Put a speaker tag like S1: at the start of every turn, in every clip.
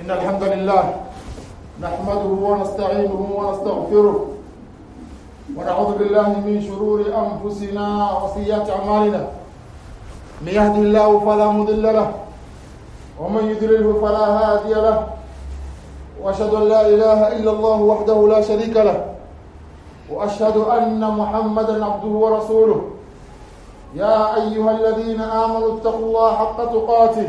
S1: إن الحمد لله نحمده ونستعينه ونستغفره ونعوذ بالله من شرور أنفسنا وسيئات أعمالنا. من يهده الله فلا مضل له ومن يضلله فلا هادي له وأشهد أن لا إله إلا الله وحده لا شريك له وأشهد أن محمدا عبده ورسوله. يا أيها الذين آمنوا اتقوا الله حق تقاته.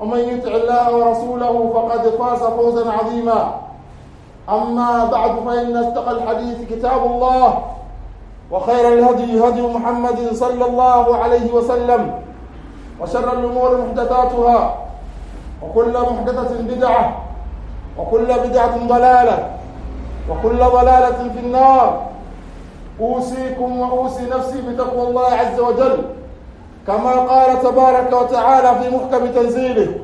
S1: ومن يطع الله ورسوله فقد فاز فوزا عظيما. أما بعد فإن استقى الحديث كتاب الله وخير الهدي هدي محمد صلى الله عليه وسلم وشر الأمور محدثاتها وكل محدثة بدعة وكل بدعة ضلالة وكل ضلالة في النار. أوصيكم وأوصي نفسي بتقوى الله عز وجل. كما قال تبارك وتعالى في محكم تنزيله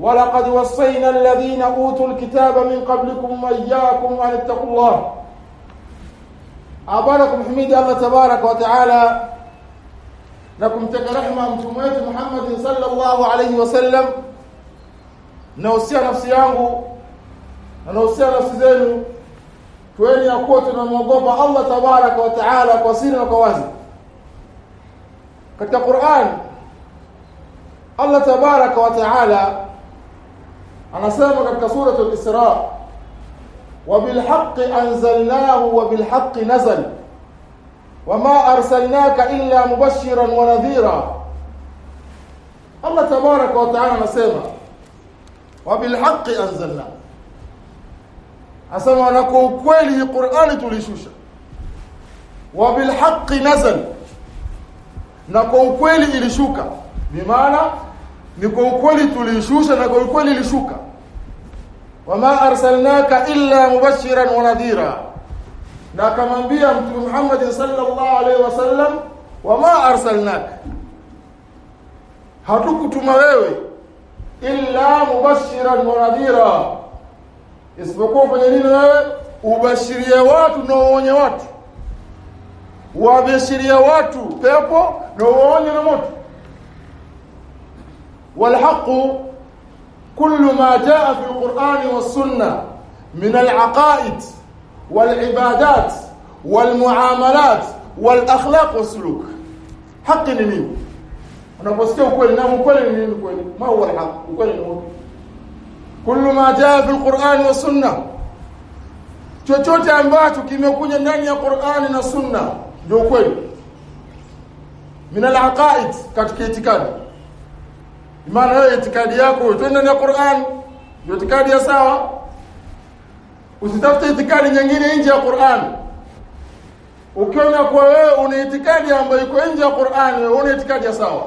S1: ولقد وصينا الذين أوتوا الكتاب من قبلكم وإياكم أن اتقوا الله. أباركم حميد الله تبارك وتعالى. نكم تكرحمة امتمات محمد صلى الله عليه وسلم. نوصي نفسي yangu نوصي نفسي زينو. تويني اكو تنمغوبا الله تبارك وتعالى tabaraka wataala katika Qur'an Allah tabaraka wa taala anasema katika suratul Isra وبالحق أنزلناه وبالحق نزل. وما أرسلناك إلا مبشرا ونذيرا. الله تبارك وتعالى نسمع وبالحق أنزلناه أسمع لكم كويله قرآن تلشوشا وبالحق نزل. na kwa ukweli ilishuka bimaana ni kwa ukweli tulishusha na kwa ukweli ilishuka. Wama arsalnaka illa mubashiran wa nadhira. Na akamwambia mtume Muhammad sallallahu alaihi wasallam wama arsalnaka. Hatukutuma wewe illa mubashiran wa nadhira. Isipokuwa fanya nini wewe? Ubashirie watu na uonye watu wabashirie watu pepo na uonye na moto walhaqu كل ما جاء في القرآن والسنة من العقائد والعبادات والمعاملات والأخلاق والسلوك حق نين unaposikia ukweli na ukweli ni nini kweli ma huwa alhaq ukweli ni nini kullu ma jaa fi alquran wa sunna chochote ambacho kimekuja ndani ya Qur'ani na sunna ndio kweli min alaqaid katika itikadi. Maana wewe itikadi yako twende na Qur'an. Ndio itikadi ya sawa. Usitafute itikadi nyingine nje ya Qur'an. Ukiona kwa wewe una itikadi ambayo iko nje ya Qur'an wewe una itikadi ya sawa.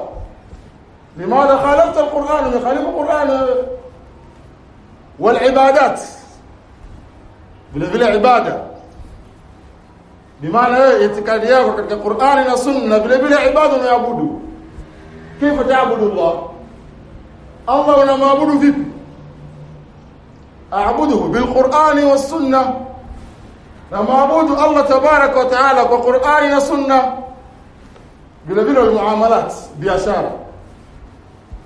S1: Limadha khalafta al-Qur'an umekhalifu Qur'an wal ibadat vile vile ibada bimaana wewe itikadi yako katika Qur'ani na Sunna vile vile ibada unaabudu kaifa taabudu Allah? Allah unamwabudu vipi? Aabuduhu bilqur'ani was sunna. Na maabudu Allah tabaraka wa taala kwa Qur'ani na Sunna. Vile vile muamalat biashara.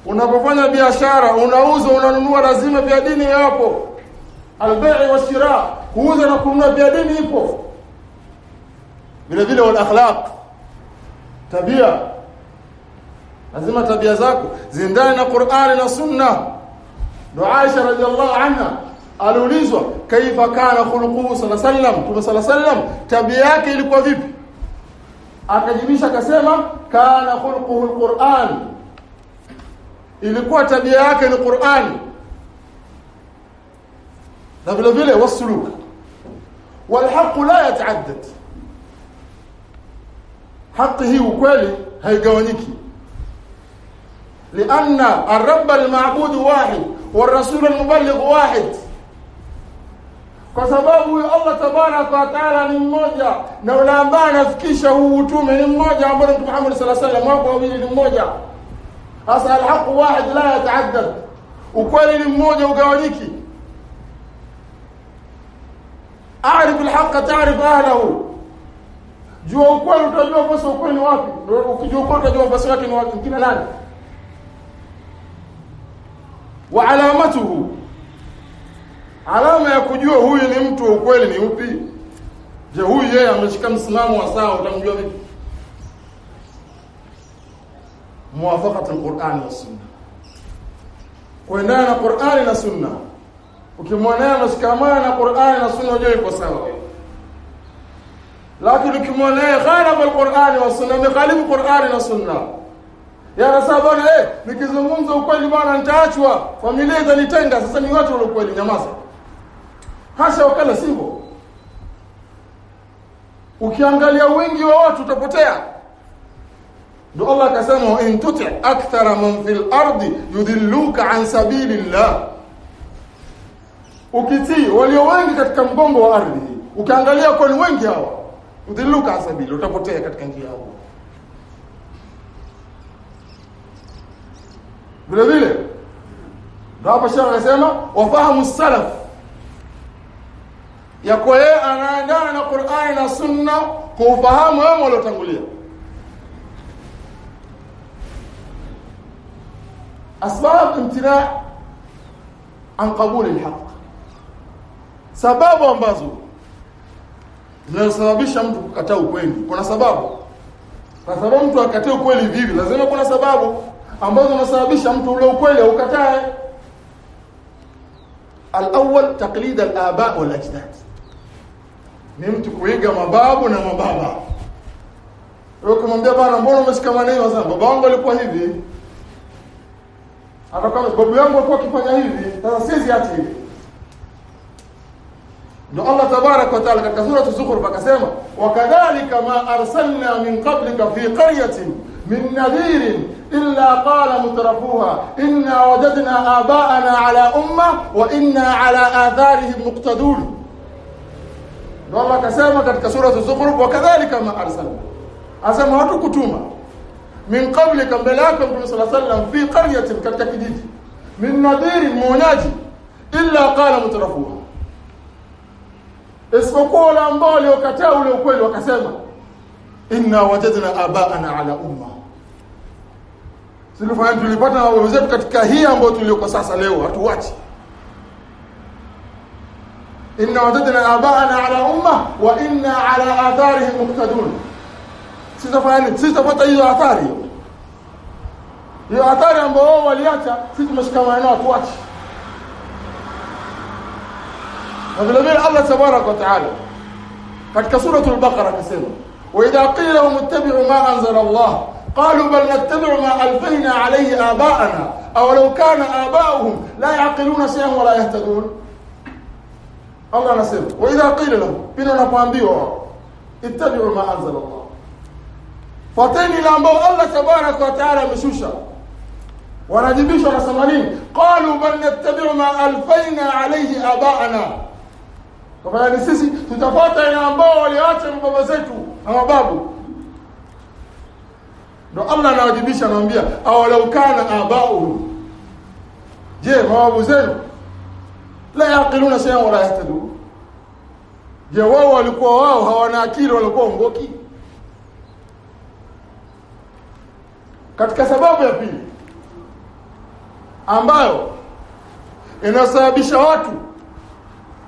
S1: Unapofanya biashara unauza unanunua lazima vya dini yapo. Albai wa shira kuuza na kununua vya dini ipo vile vile wal akhlaq tabia lazima tabia zako ziendane na Qur'ani na Sunna ndio Aisha radhiallahu anha aliulizwa kaifa kana khuluquhu sallallahu alayhi wasallam Mtume sallallahu alayhi wasallam tabia yake ilikuwa vipi akajibisha akasema kana khuluquhu alquran ilikuwa tabia yake ni Qur'ani na vile vile wasuluk والحق لا يتعدد حقه وكلي هيغوانيكي لأن الرب المعبود واحد والرسول المبلغ واحد. كسبابه الله تبارك وتعالى من موجة نولا بانا فكيشه وطومه من موجة عبر محمد صلى الله عليه وسلم وابوه من موجة أصلا الحق واحد لا يتعدد. وكل من موجة وقوانيكي أعرف الحق تعرف أهله. Jua ukweli utajua basi ukweli ni wapi. Ukijua ukweli utajua basi wake ni wapi. Kina nani? Wa alamatuhu. Alama ya kujua huyu ni mtu wa ukweli ni upi? Je huyu yeye ameshika msimamo wa sawa utamjua vipi? Muwafaqat alquran wa sunna kuendana na qurani na sunna ukimwonea anashikamana na qurani na sunna unajua yuko sawa lakini ukimwonea khalafa alqurani wa sunna amekhalifu qurani na sunna. Yanasema bwana eh nikizungumza ukweli bwana nitaachwa. Familia itanitenga sasa ni watu wa ukweli nyamaza. Hasa wakala sivyo ukiangalia wingi wa watu utapotea. Ndo Allah akasema in tuti akthara man fil ardi yudilluka an sabilillah. Ukitii walio wengi katika mgongo wa ardhi ukiangalia kwa ni wengi hawa yudilluka an sabili utapotea katika njia huo. vile vile ndio hapa shekhe anasema wafahamu salaf yako yeye anaendana na Qur'ani na Sunna kwa ufahamu wao waliotangulia asbab imtina an qabuli alhaq sababu ambazo zinasababisha mtu kukataa ukweli. Kuna sababu. Kwa sababu mtu akatae ukweli vivi lazima kuna sababu ambazo zinasababisha mtu ule ukweli ukatae al-awwal taqlid al-aba wal ajdad. Ni mtu kuiga mababu na mababa. Wewe kumwambia bana mbona umeshikamana maneno sasa baba wangu alikuwa hivi. Hata kama babu yangu alikuwa akifanya hivi. Sasa sisi hivi ndio Allah tabarak wa taala katika sura az-zukhruf akasema wakadhalika ma arsalna min qablika fi qaryatin min nadhirin illa qala mutrafuha inna wajadna aba'ana ala umma wa inna ala atharihim muqtadun ndio Allah akasema katika sura az-zukhruf wakadhalika ma arsalna asema watu kutuma min qablika mbele yako Mtume الله عليه وسلم fi qaryatin katika kijiji min nadhirin muonyaji illa qala mutrafuha isipokuwa wale ambao waliokataa ule ukweli wakasema inna wajadna abaana ala umma. Silifanya tulipata na wenzetu katika hii ambayo tulioko sasa leo hatuwachi. Inna wajadna abaana ala umma wa inna ala atharihim muqtadun. Sitafanya sitapata hiyo athari. Hiyo athari ambayo waliacha sisi tumeshikamana nao tuache وذلذين الله تبارك وتعالى. قد كسورة البقرة كسيرة. وإذا قيل لهم اتبعوا ما أنزل الله قالوا بل نتبع ما ألفينا عليه آباءنا. أولو كان آباؤهم لا يعقلون شيئا ولا يهتدون. الله نسيب وإذا قيل لهم بنا نفانديو اتبعوا ما أنزل الله. fateni إلى الله tabaraka وتعالى taala ameshusha wanajibishwa na samanini قالوا بل نتبع ما ألفينا عليه آباءنا. Kwa ni sisi tutafuata ile ambao waliacha baba zetu na mababu. Ndo Allah anawajibisha anamwambia awalau kana abauhum. Je mababu zenu? La yaqiluna shay'an wala yahtadun je wao walikuwa wao hawana akili walikuwa ongoki katika sababu ya pili ambayo inasababisha watu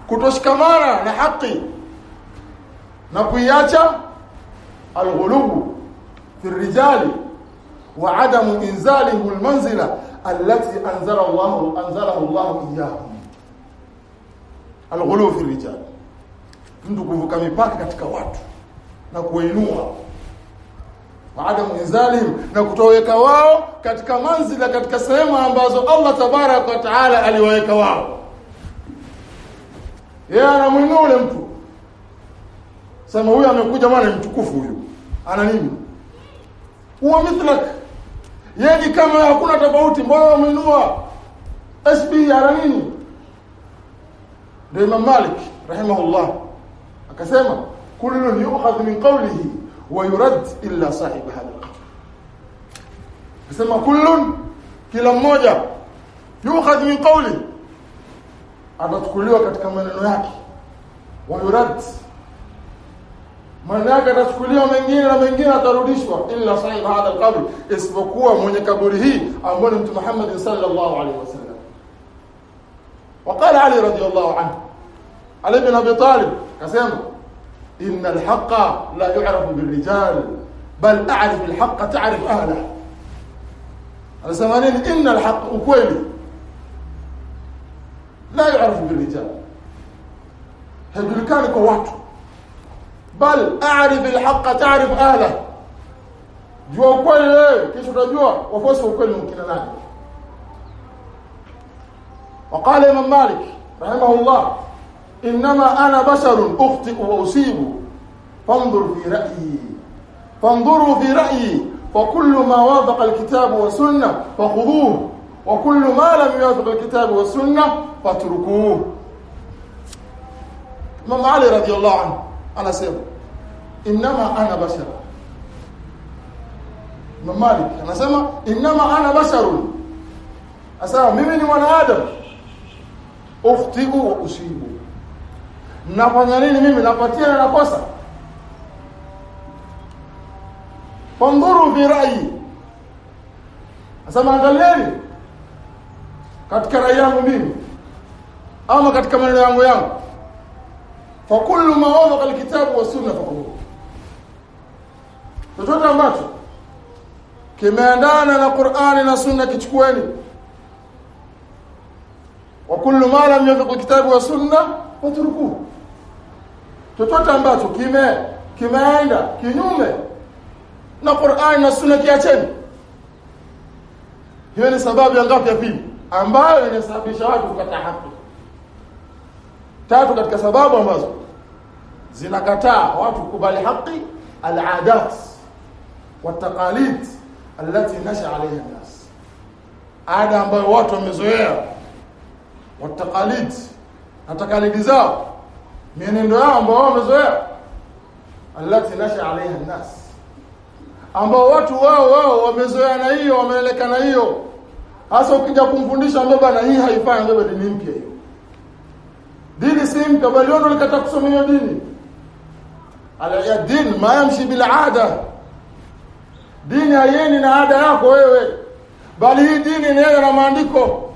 S1: kutoshikamana na haki na kuiacha alghulubu fi rijali wa adamu inzalihi almanzila allati anzala Allah anzalahu Allah iyahum alghulubu fi rijali. Mtu kuvuka mipaka katika watu na kuinua waadamu inzalihim na kutoweka wao katika manzila katika sehemu ambazo Allah tabarak wa taala aliwaweka wao yeye anamwinua ule mtu. Sema huyu amekuja maana mtukufu huyu. Ana nini? Huwa mithlak yeye kama hakuna tofauti mbona wamuinua SB ana nini? Ndio Imam Malik rahimahullah akasema kullu yu'khadh min qawlihi wa yurad illa sahib hadha al-qabr akasema kullun kila mmoja yu'khadh min qawli atachukuliwa katika maneno yake wa yurad maneno yake atachukuliwa mengine na mengine atarudishwa illa sahib hadha al-qabr isipokuwa mwenye kaburi hii ambaye ni Mtume Muhammad sallallahu alaihi wasallam وقال علي رضي الله عنه علي بن ابي طالب كسمه ان الحق لا يعرف بالرجال بل اعرف الحق تعرف اهله الزمانين ان الحق ukweli لا يعرف بالرجال. هيجلكان kwa watu بل أعرف الحق تعرف أهله. jua ukweli wewe kisha wa ukweli mkina nani وقال إمام مالك رحمه الله إنما أنا بشر أخطئ وأصيب. فانظر في رأيي. فانظروا في رأيي. فكل ما وافق الكتاب والسنة فخذوه. وكل ما لم يوافق الكتاب والسنة faturukuu Imam Ali radhiallahu anhu anasema innama ana bashar Imam Malik anasema innama ana basharun. Asema mimi ni mwanadamu. Uftigu wa usibu. Nafanya nini mimi? Napatia na nakosa. Fandhuru fi ra'yi. Asema angalieni katika rai yangu mimi ama katika maneno yangu yangu. Fa kullu ma wafaqa alkitabu wa sunna fakuluhu chochote ambacho kimeandana na Qur'ani na Sunna kichukueni. Wa kullu ma lam yafiq alkitabu wa sunna fatruku. Chochote ambacho kime kimeenda kinyume na Qur'ani na Sunna kiacheni. Hiyo ni sababu ya ngapi ya pili? Ambayo inasababisha watu kukata haki. Tatu katika sababu ambazo zinakataa watu kukubali haki al-adat wa taqalid allati nasha alayha nas, ada ambayo watu wamezoea wa taqalid na takalidi zao, mienendo yao ambayo wamezoea allati nasha alayha nas ambao watu wao wao wamezoea na hiyo wameelekana hiyo. Hasa ukija kumfundisha mbeba na hii haifai mbeba ni mpya hiyo dini si mpya bali wao walikata kusoma hiyo dini ala din ma yamshi bil ada. Dini hayeni na ada yako wewe. Bali hii dini inaenda na maandiko.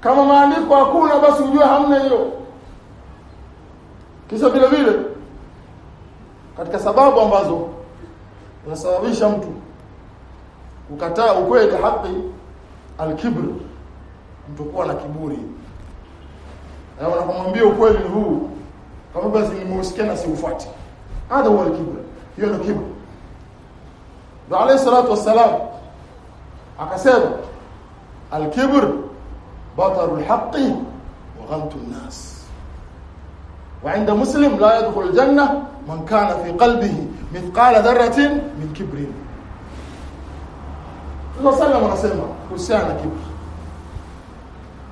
S1: Kama maandiko hakuna basi ujue hamna hiyo. Kisha vile vile katika sababu ambazo unasababisha mtu ukataa ukweli haki alkibr mtu kuwa na kiburi na unapomwambia ukweli huu kama basi nimeusikia na siufuati hada huwa alkibr hiyo ndio kibr ndio alayhi salatu wassalam akasema alkibr بطر الحق وغمت الناس وعند مسلم لا يدخل الجنة من كان في قلبه مثقال ذرة من كبر الله صلى الله عليه وسلم kuhusiana kibr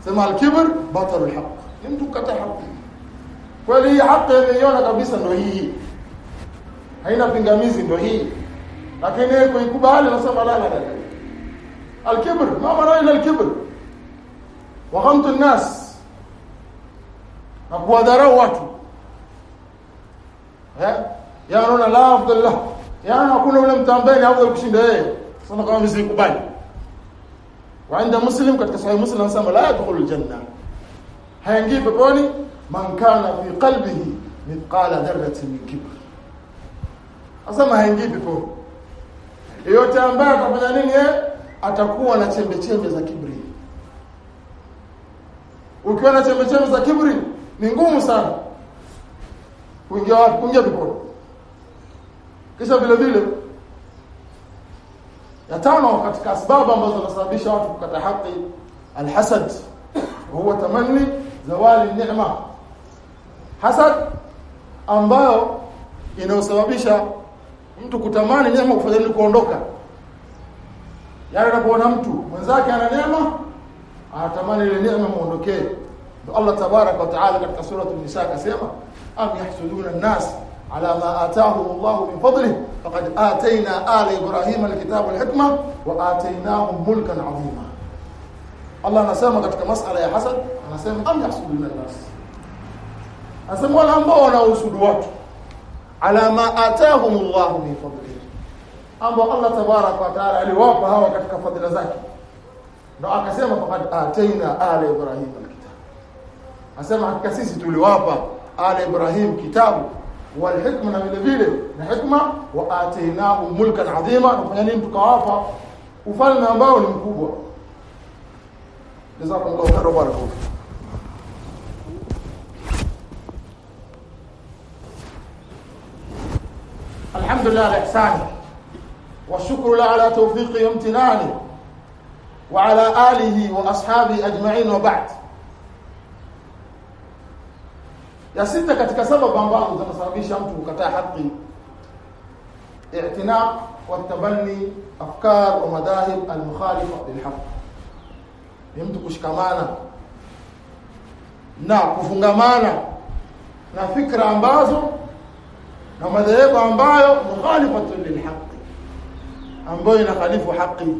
S1: sema alkibr batar alhaq mtu kata haki kweli hii haki imeiona kabisa ndio hii haina pingamizi ndio hii lakini yeye kuikubali nasema la la la alkibr ma maana ila alkibr وغمط الناس na kuwadharau watu eh yanaona la afdal la yana hakuna ule mtambeni afdal kushinda yeye sana kama mimi sikubali waenda muslim katika sahih muslim anasema la yadkhulu janna haingii peponi man kana fi qalbihi mithqala dharratin min kibr. Asema haingii peponi. Yote ambaye atafanya nini yeye atakuwa na chembe chembe za kibri. Ukiwa na chembe chembe za kibri ni ngumu sana. Kuingia wapi? Kuingia peponi. Kisha vile vile ya tano katika sababu ambazo zinasababisha watu kukata haki alhasad huwa tamanni zawali neema hasad ambayo inayosababisha mtu kutamani neema kufadhili kuondoka. Yale anapoona mtu mwenzake ana neema anatamani natamani ile neema muondokee Allah tabaraka wa taala katika sura an-nisa akasema am yahsuduna an-nas ala ma atahum Allah min fadlihi? Faqad atayna ala ibrahima al-kitaba wal-hikma wa atainahum mulkan 'azima Allah anasema katika masala ya hasad anasema am yahsuduna an-nas. Anasema wale ambao wanahusudu watu ala ma atahum Allah min fadlihi ambao Allah tabarak wa taala aliwapa hawa katika fadhila zake. Ndo akasema faqad ataina ala ibrahim alkitab. Asema hakika sisi tuliwapa ala ibrahim kitabu wal hikma na vile vile na hikma wa atainahu mulkan adhima na kufanya nini? Tukawapa ufalme ambao ni mkubwa جزاكم الله خير وبارك الحمد لله على إحساني والشكر لله على توفيقي وامتناني وعلى آله وأصحابه أجمعين وبعد. يا ستة ketika sababu ambazo zinasababisha mtu kukataa حقي. اعتناق والتبني أفكار ومذاهب المخالفة للحق. Ni mtu kushikamana na kufungamana na fikra ambazo na madhehebu ambayo mukhalifatun lilhaqi, ambayo inakhalifu haki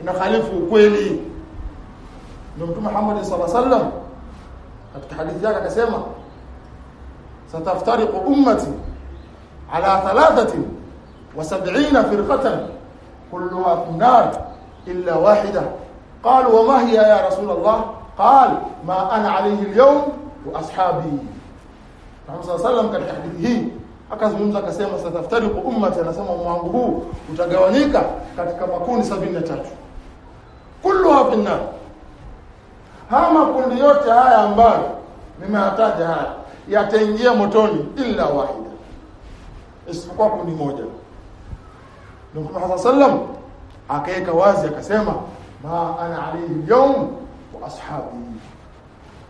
S1: inakhalifu ukweli. Ndio mtume Muhammad sallallahu alaihi katika hadithi yake akasema sataftariqu ummati ala thalathatin wa sab'ina firqatan kulluha fi illa wahida qalu وما هي يا ya الله قال qal ma ana اليوم al-yawm صلى الله عليه وسلم katika hadithi hii akazungumza akasema sataftariqu ummati anasema mwangu huu utagawanyika katika makundi 73 kulluha fi an-nar. Haya makundi yote haya ambayo nimeyataja haya yataingia motoni illa wahida. Isipokuwa kundi moja. Ndio Mtume sallam akaweka wazi akasema ما أنا عليه اليوم وأصحابي.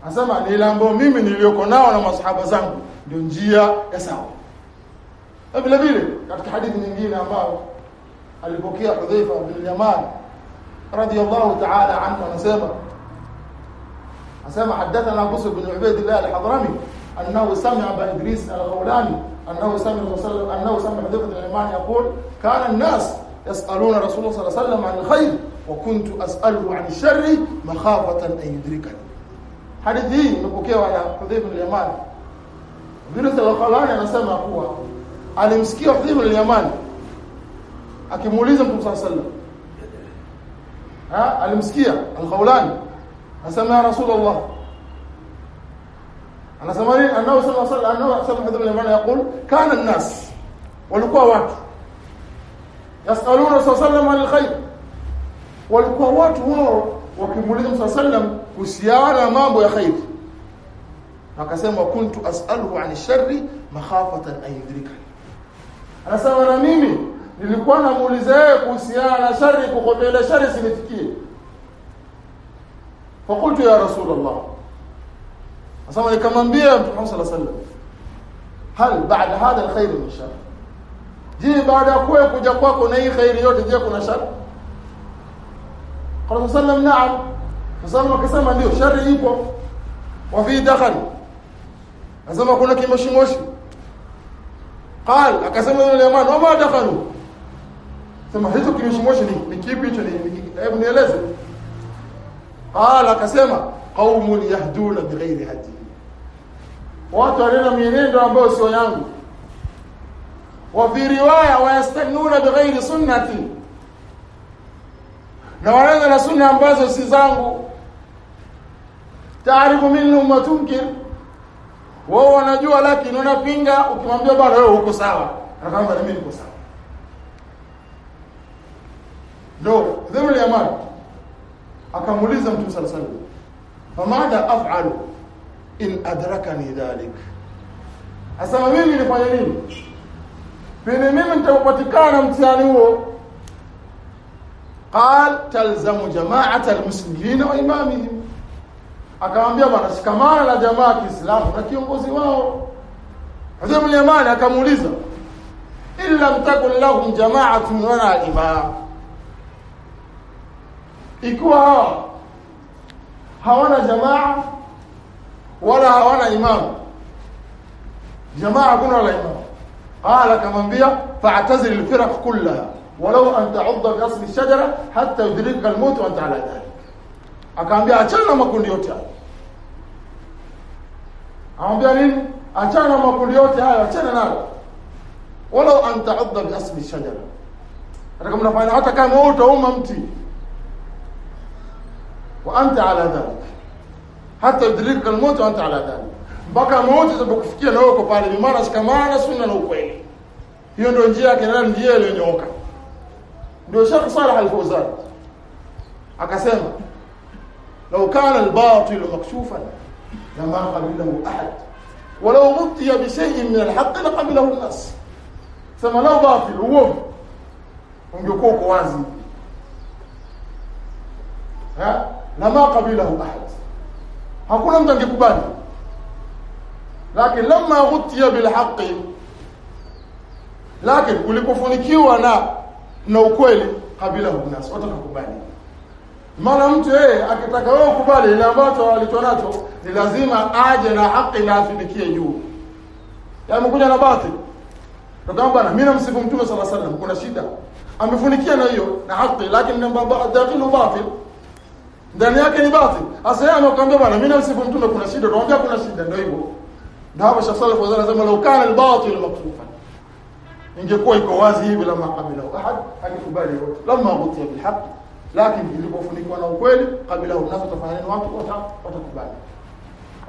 S1: أسمع نيلان بو ميمي نيليوكونا ولا مصحابة زنب دونجيا إساو أبلا بيلي كانت حديث من جينا أمار البوكية حذيفة بن اليمان رضي الله تعالى عنه ونسيبا أسمع حدثنا بصر بن عبيد الله الحضرمي أنه سمع بإدريس الغولاني أنه سمع رسول أنه سمع حذيفة بن اليمان يقول كان الناس يسألون رسول الله صلى الله عليه وسلم عن الخير وكنت أسأله عن الشر مخافة أن يدركني. حديثي هي نبوكي ويا حذيب اليمان بن الخلان أنا سمع هو علي مسكي حذيب اليمان أكي موليزا صلى الله عليه وسلم ها علي مسكي الخولان أسمع رسول الله أنا سمعني أنه صلى الله عليه وسلم أنه سمع حذيب اليمان يقول كان الناس ولقوا واحد يسألون صلى الله عليه وسلم عن الخير walikuwa watu wao wakimuuliza Mtume sallam kuhusiana mambo ya khair. Akasema kuntu as'aluhu an sharri makhafatan an yudrikani. Anasema na mimi nilikuwa namuuliza yeye kuhusiana na shari kukombele shari sinifikie fakultu ya rasulullah. Anasema nikamwambia Mtume sallallahu alaihi wasallam hal baada hadha alkhair min shar je baada ya kuja kwako na hii khair yote je kuna shari shar عليه وسلم نعم sallam akasema ndio shari ipo. Wa fi dakhal. Asema kuna kimoshimoshi. قال akasema yule jamaa wa ma dakhalu sema hizo kimoshimoshi ni kipi hicho? Ni hebu nieleze. قال akasema qaumun yahduna bighairi hadi watu walina mienendo ambayo sio yangu. Wa fi riwaya wayastanuna bighairi sunnati na wanaanza na sunna ambazo si zangu. Taarifu minhum wa wao wanajua lakini unapinga ukimwambia bwana wewe uko sawa. Anakwambia mimi niko sawa. Ndo dhimri ya mali akamuuliza mtume sallallahu alaihi wasallam famada af'alu in adrakani dhalik? Asema mimi nifanye nini? Pindi mimi nitakupatikana mtihani huo قال تلزم جماعة المسلمين وإمامهم. أكام بيما نشكمان جماعة الإسلام؟ لكن بوزي واو. حزم اليمان أكام لزا إن لم تكن لهم جماعة ولا إمام. إكوا. هوا هوانا جماعة ولا هوانا إمام. جماعة كنا لا إمام. قال كمان بيا فاعتزل الفرق كلها. ولو أن تعض بأصل الشجرة حتى يدرك الموت وأنت على ذلك. أكان بيه أتشانا ما كن ليوتي هاي أكان بيه لين ما كن ليوتي هاي أتشانا ولو أن تعض بأصل الشجرة. رقم نفعين حتى كان موت أو ممتي وأنت على ذلك. حتى يدرك الموت وأنت على ذلك. بقى موت إذا بكفكي نوكو بالي بمانس كمانس وننوكويني هي ndio njia yake ndio njia ile nyoka ndio Sheikh Saleh Al-Fawzan akasema لو كان الباطل مكشوفا لما قبله احد ولو غطي بشيء من الحق الناس sema lao batil uovu ungekuwa uko wazi ha lama qabilahu ahad hakuna mtu angekubali lakini ghutiya bil haqqi lakini ulipofunikiwa na na ukweli kabila nas watakubali maana mtu yeye akitaka wewe ukubali ile ambacho alicho nacho ni lazima aje na haki na afikie juu. Yamekuja na batil ndio bwana mimi namsifu mtume sala sala kuna shida. Amefunikia na hiyo na haki lakini namba dakhilu batil. Ndani yake ni batil. Sasa yeye anakuambia bwana mimi namsifu mtume kuna shida. Tunaambia kuna shida ndio hivyo. Ndio hapo Sheikh sala anasema law kana al-batil maktufan ingekuwa iko wazi hivi la maqabila ahad akikubali lamma ghutiya bil haqq lakini ilipofunikwa na ukweli kabila unazo tafanya nini? Watu watakubali.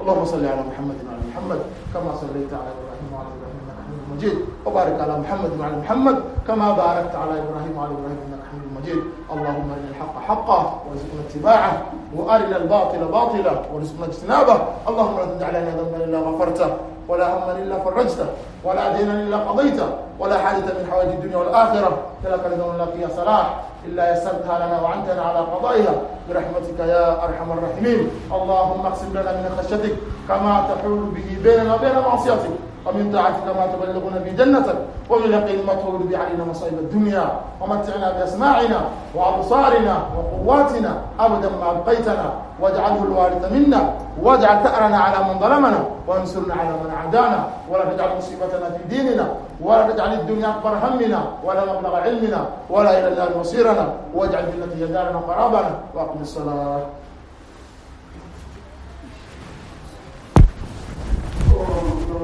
S1: اللهم صل على محمد وعلى محمد كما صليت على إبراهيم وعلى إبراهيم انك حميد مجيد وبارك على محمد وعلى محمد كما باركت على إبراهيم وعلى إبراهيم انك حميد مجيد اللهم ارنا الحق حقا وارزقنا اتباعه وارنا الباطل باطلا وارزقنا اجتنابه اللهم لا تدع لنا ذنبا الا غفرته ولا هما إلا فرجته ولا دينا إلا قضيته ولا حاجة من حوائج الدنيا والآخرة. لك رضا ولا فيها صلاح إلا يسرتها لنا وعنتنا على قضائها. برحمتك يا أرحم الراحمين. اللهم اقسم لنا من خشيتك كما تحول به بيننا وبين معصيتك. ومن طاعتك ما تبلغنا به جنتك ومن يقين ما تهول به علينا مصائب الدنيا ومتعنا بأسماعنا وأبصارنا وقواتنا أبدا ما أبقيتنا واجعله الوارث منا واجعل ثأرنا على من ظلمنا وانصرنا على من عادانا ولا تجعل مصيبتنا في ديننا ولا تجعل الدنيا أكبر همنا ولا مبلغ علمنا ولا إلى النار مصيرنا واجعل هي دارنا وقرابنا وأقم الصلاة.